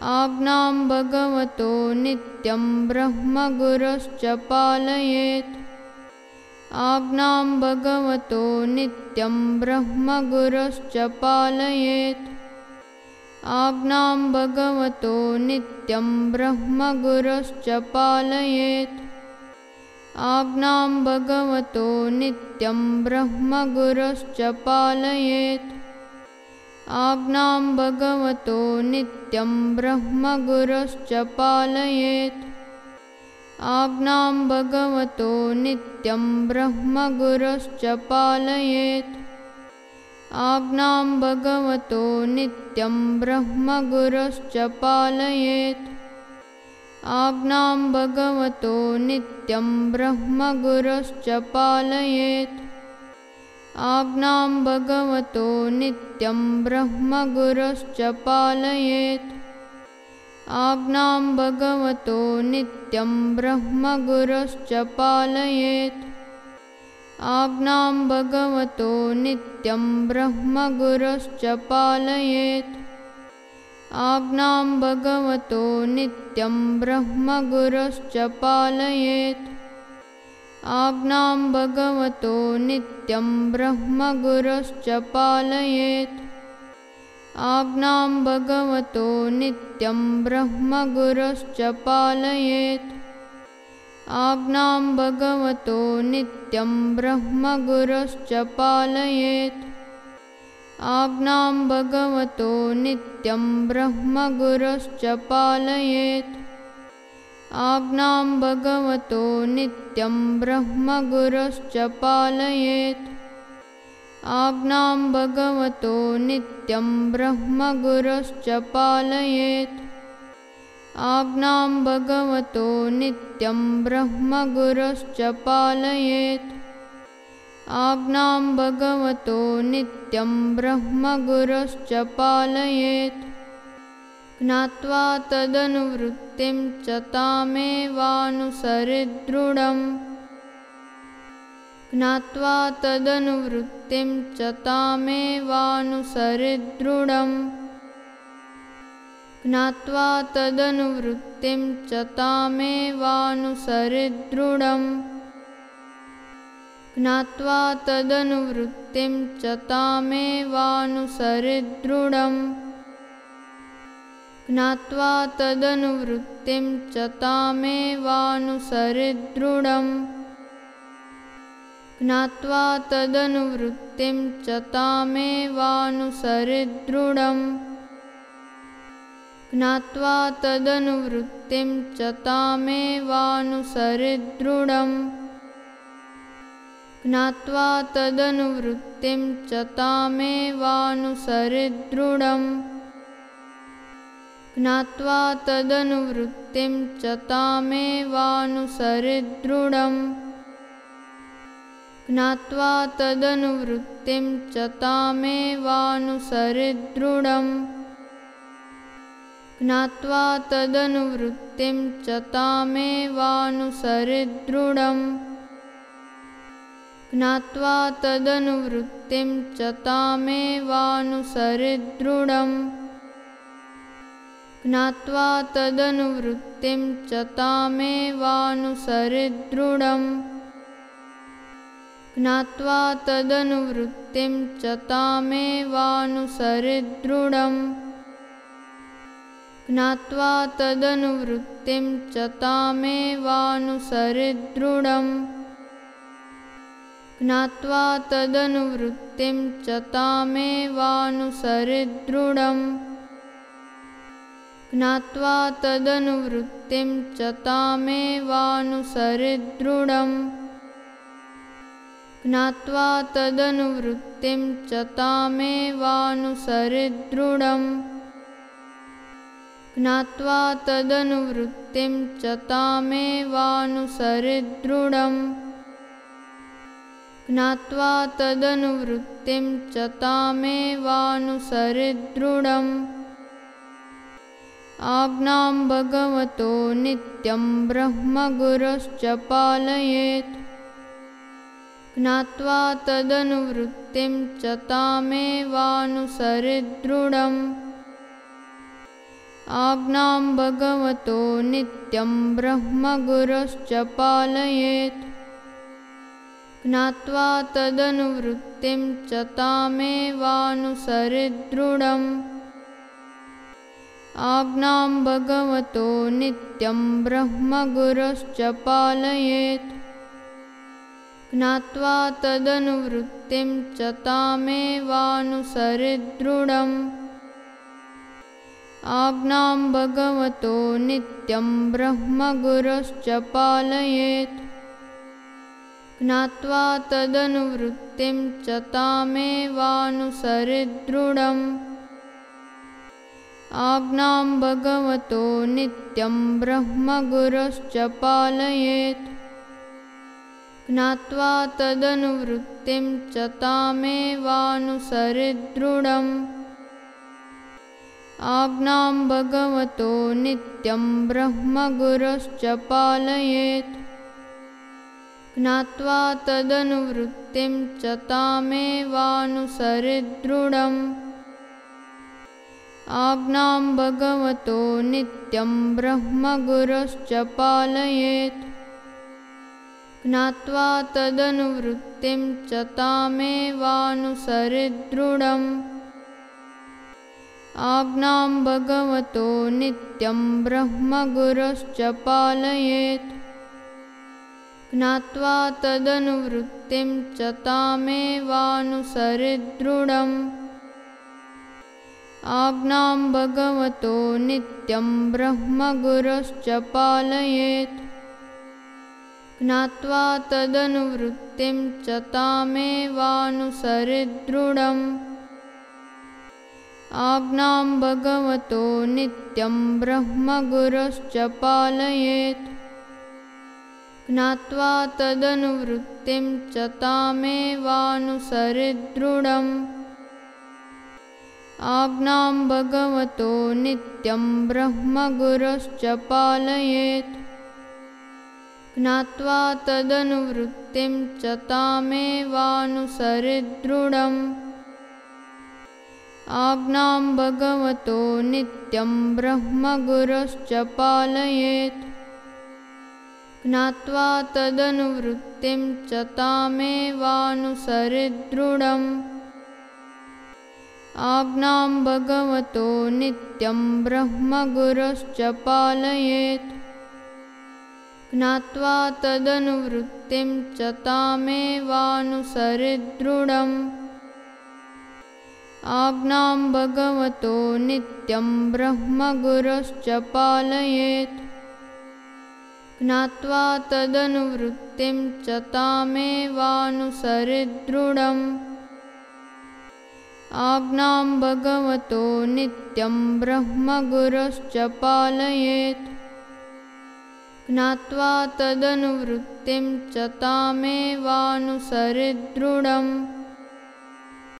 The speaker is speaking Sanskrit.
आज्ञां भगवतो नित्यं ब्रह्मगुरश्च पालयेत्। आज्ञां भगवतो नित्यं ब्रह्मगुरश्च पालयेत्। आज्ञां भगवतो नित्यं ब्रह्मगुरश्च पालयेत्। आज्ञां भगवतो नित्यं ब्रह्मगुरश्च पालयेत्। आज्ञां भगवतो नित्यं नित्यं ब्रह्मगुरश्च पालयेत्। आज्ञां भगवतो नित्यं ब्रह्मगुरश्च पालयेत्। आज्ञां भगवतो नित्यं ब्रह्मगुरश्च पालयेत्। आज्ञां भगवतो नित्यं ब्रह्मगुरश्च पालयेत्। आज्ञां भगवतो नित्यं ब्रह्मगुरश्च पालयेत्। आज्ञां भगवतो नित्यं ब्रह्मगुरश्च पालयेत्। आज्ञां भगवतो नित्यं ब्रह्मगुरश्च पालयेत् आज्ञां भगवतो नित्यं ब्रह्मगुरश्च पालयेत्। आज्ञां भगवतो नित्यं ब्रह्मगुरश्च पालयेत्। आज्ञां भगवतो नित्यं ब्रह्मगुरश्च पालयेत्। आज्ञां भगवतो नित्यं ब्रह्मगुरश्च पालयेत्। आज्ञां भगवतो नित्यं ब्रह्मगुरश्च पालयेत्। आज्ञां भगवतो नित्यं ब्रह्मगुरश्च पालयेत्। आज्ञां भगवतो नित्यं ब्रह्मगुरश्च पालयेत्। आज्ञां भगवतो नित्यं ब्रह्मगुरश्च पालयेत् ज्ञात्वा तदनुवृत्तिं च तामेवानुसरिदृढम्। ज्ञात्वा तदनुवृत्तिं च तामेवानुसरिदृढम्। ज्ञात्वा तदनुवृत्तिं च तामेवानुसरिदृढम्। ज्ञात्वा तदनुवृत्तिं च तामेवानुसरिदृढम् ज्ञात्वा तदनुवृत्तिं च तामेवानुसरिदृढम्। ज्ञात्वा तदनुवृत्तिं च तामेवानुसरिदृढम्। ज्ञात्वा तदनुवृत्तिं च तामेवानुसरिदृढम्। ज्ञात्वा तदनुवृत्तिं च तामेवानुसरिदृढम् ज्ञात्वा तदनुवृत्तिं च तामेवानुसरिदृढम्। ज्ञात्वा तदनुवृत्तिं च तामेवानुसरिदृढम्। ज्ञात्वा तदनुवृत्तिं च तामेवानुसरिदृढम्। ज्ञात्वा तदनुवृत्तिं च तामेवानुसरिदृढम् ज्ञात्वा तदनुवृत्तिं च तामेवानुसरिदृढम्। ज्ञात्वा तदनुवृत्तिं च तामेवानुसरिदृढम्। ज्ञात्वा तदनुवृत्तिं च तामेवानुसरिदृढम्। ज्ञात्वा तदनुवृत्तिं च तामेवानुसरिदृढम् ज्ञात्वा तदनुवृत्तिं च तामेवानुसरिदृढम्। ज्ञात्वा तदनुवृत्तिं च तामेवानुसरिदृढम्। ज्ञात्वा तदनुवृत्तिं च तामेवानुसरिदृढम्। ज्ञात्वा तदनुवृत्तिं च तामेवानुसरिदृढम् आज्ञां भगवतो नित्यं ब्रह्मगुरश्च पालयेत्। ज्ञात्वा तदनुवृत्तिं च तामेवानुसरिदृढम्। आज्ञां भगवतो नित्यं ब्रह्मगुरश्च पालयेत्। ज्ञात्वा तदनुवृत्तिं च तामेवानुसरिदृढम् आज्ञां भगवतो नित्यं ब्रह्मगुरश्च पालयेत्। ज्ञात्वा तदनुवृत्तिं च तामेवानुसरिदृढम्। आज्ञां भगवतो नित्यं ब्रह्मगुरश्च पालयेत्। ज्ञात्वा तदनुवृत्तिं च तामेवानुसरिदृढम् आज्ञां भगवतो नित्यं ब्रह्मगुरश्च पालयेत्। ज्ञात्वा तदनुवृत्तिं च तामेवानुसरिदृढम्। आज्ञां भगवतो नित्यं ब्रह्मगुरश्च पालयेत्। ज्ञात्वा तदनुवृत्तिं च तामेवानुसरिदृढम् आज्ञां भगवतो नित्यं ब्रह्मगुरश्च पालयेत्। ज्ञात्वा तदनुवृत्तिं च तामेवानुसरिदृढम्। आज्ञां भगवतो नित्यं ब्रह्मगुरश्च पालयेत्। ज्ञात्वा तदनुवृत्तिं च तामेवानुसरिदृढम् आज्ञां भगवतो नित्यं ब्रह्मगुरश्च पालयेत्। ज्ञात्वा तदनुवृत्तिं च तामेवानुसरिदृढम्। आज्ञां भगवतो नित्यं ब्रह्मगुरश्च पालयेत्। ज्ञात्वा तदनुवृत्तिं च तामेवानुसरिदृढम् आज्ञां भगवतो नित्यं ब्रह्मगुरश्च पालयेत्। ज्ञात्वा तदनुवृत्तिं च तामेवानुसरिदृढम्। आज्ञां भगवतो नित्यं ब्रह्मगुरश्च पालयेत्। ज्ञात्वा तदनुवृत्तिं च तामेवानुसरिदृढम् आज्ञां भगवतो नित्यं ब्रह्मगुरश्च पालयेत्। ज्ञात्वा तदनुवृत्तिं च तामेवानुसरिदृढम्। आज्ञां भगवतो नित्यं ब्रह्मगुरश्च पालयेत्। ज्ञात्वा तदनुवृत्तिं च तामेवानुसरिदृढम् आज्ञां भगवतो नित्यं ब्रह्मगुरश्च पालयेत्। ज्ञात्वा तदनुवृत्तिं च तामेवानुसरिदृढम्